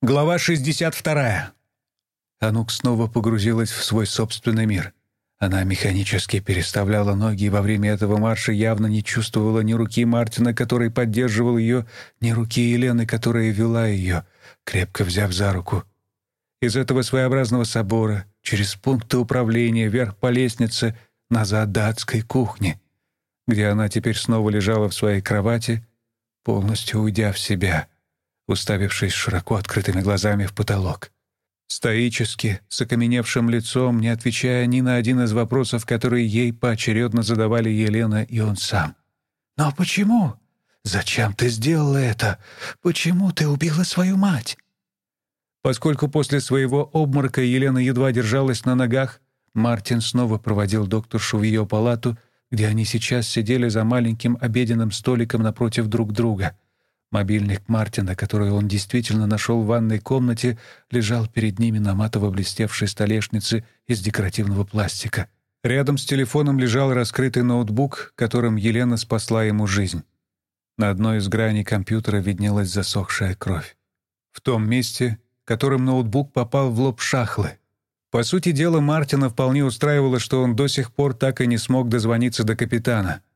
Глава 62. Анук снова погрузилась в свой собственный мир. Она механически переставляла ноги и во время этого марша явно не чувствовала ни руки Мартина, который поддерживал ее, ни руки Елены, которая вела ее, крепко взяв за руку. Из этого своеобразного собора, через пункты управления, вверх по лестнице, назад до адской кухни, где она теперь снова лежала в своей кровати, полностью уйдя в себя — уставившись широко открытыми глазами в потолок. Стоически, с окаменевшим лицом, не отвечая ни на один из вопросов, которые ей поочередно задавали Елена и он сам. «Но почему? Зачем ты сделала это? Почему ты убила свою мать?» Поскольку после своего обморока Елена едва держалась на ногах, Мартин снова проводил докторшу в ее палату, где они сейчас сидели за маленьким обеденным столиком напротив друг друга — Мобильник Мартина, который он действительно нашел в ванной комнате, лежал перед ними на матово-блестевшей столешнице из декоративного пластика. Рядом с телефоном лежал раскрытый ноутбук, которым Елена спасла ему жизнь. На одной из граней компьютера виднелась засохшая кровь. В том месте, которым ноутбук попал в лоб шахлы. По сути дела, Мартина вполне устраивало, что он до сих пор так и не смог дозвониться до капитана —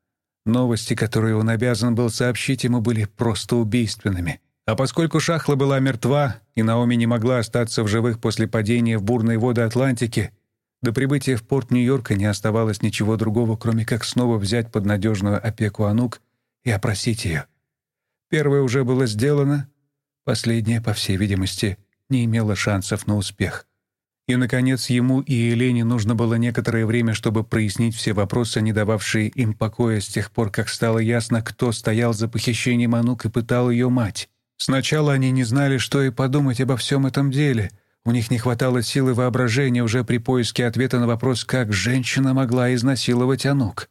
Новости, которые он обязан был сообщить ему, были просто убийственными. А поскольку Шахла была мертва, и Наоми не могла остаться в живых после падения в бурные воды Атлантики, до прибытия в порт Нью-Йорка не оставалось ничего другого, кроме как снова взять под надежную опеку Анук и опросить ее. Первое уже было сделано, последнее, по всей видимости, не имело шансов на успех. И, наконец, ему и Елене нужно было некоторое время, чтобы прояснить все вопросы, не дававшие им покоя с тех пор, как стало ясно, кто стоял за похищением Анук и пытал ее мать. Сначала они не знали, что и подумать обо всем этом деле. У них не хватало силы воображения уже при поиске ответа на вопрос, как женщина могла изнасиловать Анук.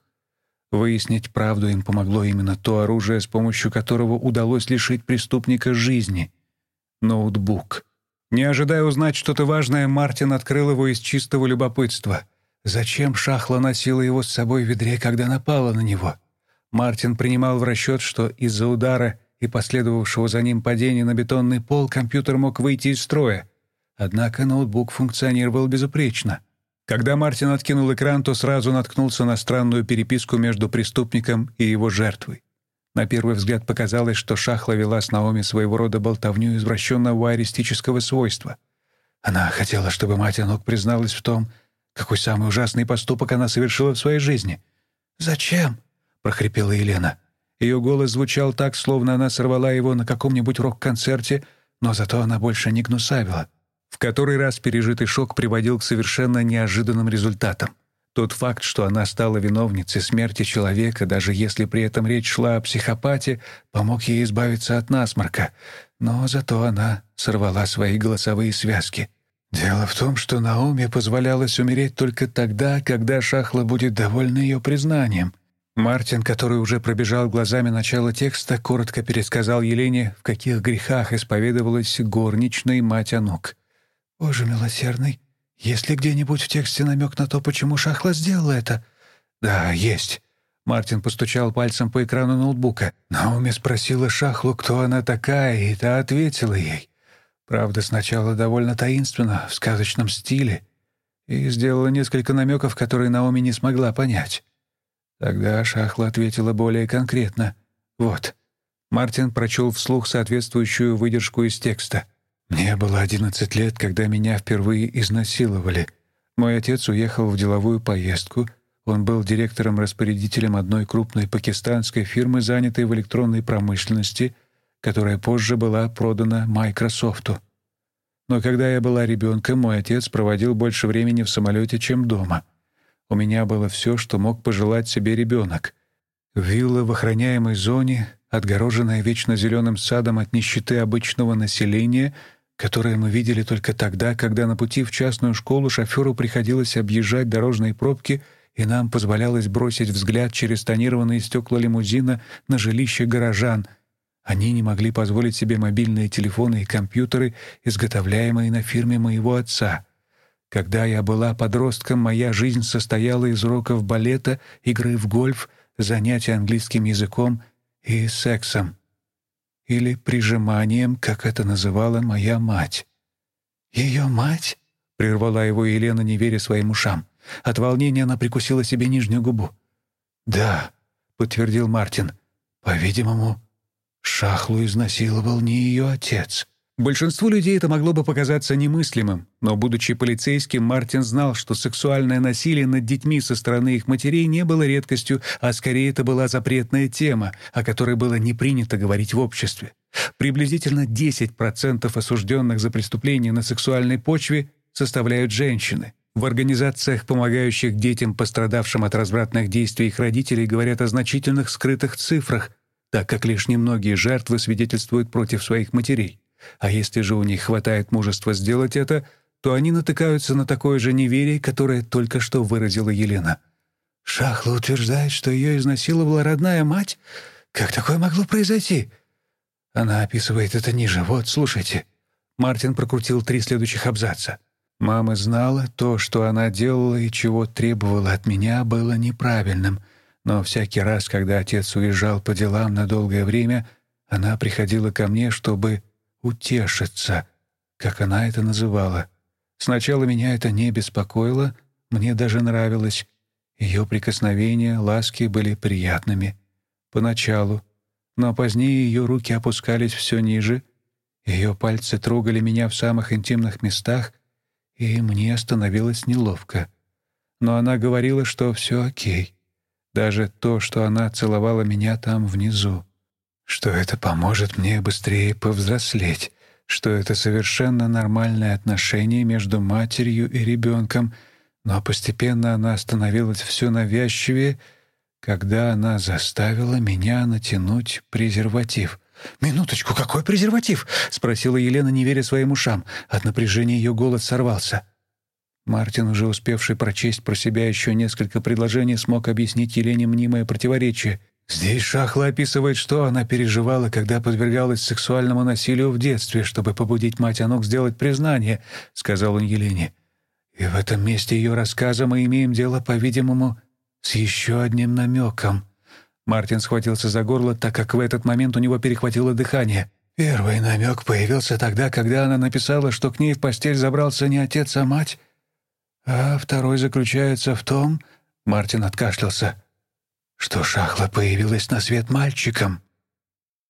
Выяснить правду им помогло именно то оружие, с помощью которого удалось лишить преступника жизни — ноутбук. Не ожидая узнать что-то важное, Мартин открыл его из чистого любопытства. Зачем Шахла носила его с собой в ведре, когда напала на него? Мартин принимал в расчет, что из-за удара и последовавшего за ним падения на бетонный пол компьютер мог выйти из строя. Однако ноутбук функционировал безупречно. Когда Мартин откинул экран, то сразу наткнулся на странную переписку между преступником и его жертвой. На первый взгляд показалось, что Шахла вела с Наоми своего рода болтовню извращенного аристического свойства. Она хотела, чтобы мать Анок призналась в том, какой самый ужасный поступок она совершила в своей жизни. «Зачем?» — прохрипела Елена. Ее голос звучал так, словно она сорвала его на каком-нибудь рок-концерте, но зато она больше не гнусавила. В который раз пережитый шок приводил к совершенно неожиданным результатам. Тот факт, что она стала виновницей смерти человека, даже если при этом речь шла о психопате, помог ей избавиться от насморка. Но зато она сорвала свои голосовые связки. Дело в том, что Наоми позволялось умереть только тогда, когда Шахла будет довольна ее признанием. Мартин, который уже пробежал глазами начало текста, коротко пересказал Елене, в каких грехах исповедовалась горничная мать Анук. «Боже милосердный!» Есть ли где-нибудь в тексте намек на то, почему Шахла сделала это? Да, есть. Мартин постучал пальцем по экрану ноутбука. Наоми спросила Шахлу, кто она такая, и та ответила ей. Правда, сначала довольно таинственно, в сказочном стиле, и сделала несколько намеков, которые Наоми не смогла понять. Тогда Шахла ответила более конкретно. Вот. Мартин прочел вслух соответствующую выдержку из текста. Мне было одиннадцать лет, когда меня впервые изнасиловали. Мой отец уехал в деловую поездку. Он был директором-распорядителем одной крупной пакистанской фирмы, занятой в электронной промышленности, которая позже была продана Майкрософту. Но когда я была ребенком, мой отец проводил больше времени в самолете, чем дома. У меня было все, что мог пожелать себе ребенок. Вилла в охраняемой зоне, отгороженная вечно зеленым садом от нищеты обычного населения — которое мы видели только тогда, когда на пути в частную школу шоферу приходилось объезжать дорожные пробки, и нам позволялось бросить взгляд через тонированные стекла лимузина на жилище горожан. Они не могли позволить себе мобильные телефоны и компьютеры, изготовляемые на фирме моего отца. Когда я была подростком, моя жизнь состояла из уроков балета, игры в гольф, занятий английским языком и сексом. Или прижиманием, как это называла моя мать. «Ее мать?» — прервала его Елена, не веря своим ушам. От волнения она прикусила себе нижнюю губу. «Да», — подтвердил Мартин. «По-видимому, Шахлу изнасиловал не ее отец». Большинству людей это могло бы показаться немыслимым, но, будучи полицейским, Мартин знал, что сексуальное насилие над детьми со стороны их матерей не было редкостью, а скорее это была запретная тема, о которой было не принято говорить в обществе. Приблизительно 10% осужденных за преступления на сексуальной почве составляют женщины. В организациях, помогающих детям, пострадавшим от развратных действий их родителей, говорят о значительных скрытых цифрах, так как лишь немногие жертвы свидетельствуют против своих матерей. А если же у них хватает мужества сделать это, то они натыкаются на такое же неверие, которое только что выразила Елена. «Шахла утверждает, что ее изнасиловала родная мать? Как такое могло произойти?» Она описывает это ниже. Вот, слушайте. Мартин прокрутил три следующих абзаца. Мама знала, то, что она делала и чего требовала от меня, было неправильным, но всякий раз, когда отец уезжал по делам на долгое время, она приходила ко мне, чтобы утешиться, как она это называла. Сначала меня это не беспокоило, мне даже нравилось. Ее прикосновения, ласки были приятными. Поначалу. Но позднее ее руки опускались все ниже, ее пальцы трогали меня в самых интимных местах, и мне становилось неловко. Но она говорила, что все окей. Даже то, что она целовала меня там внизу. Что это поможет мне быстрее повзрослеть. Что это совершенно нормальное отношение между матерью и ребенком. Но постепенно она становилась все навязчивее, когда она заставила меня натянуть презерватив. «Минуточку, какой презерватив?» — спросила Елена, не веря своим ушам. От напряжения ее голос сорвался. Мартин, уже успевший прочесть про себя еще несколько предложений, смог объяснить Елене мнимое противоречие. Здесь Шахла описывает, что она переживала, когда подвергалась сексуальному насилию в детстве, чтобы побудить мать Анук сделать признание, — сказал он Елене. И в этом месте ее рассказа мы имеем дело, по-видимому, с еще одним намеком. Мартин схватился за горло, так как в этот момент у него перехватило дыхание. Первый намек появился тогда, когда она написала, что к ней в постель забрался не отец, а мать. А второй заключается в том, Мартин откашлялся, что Шахла появилась на свет мальчиком.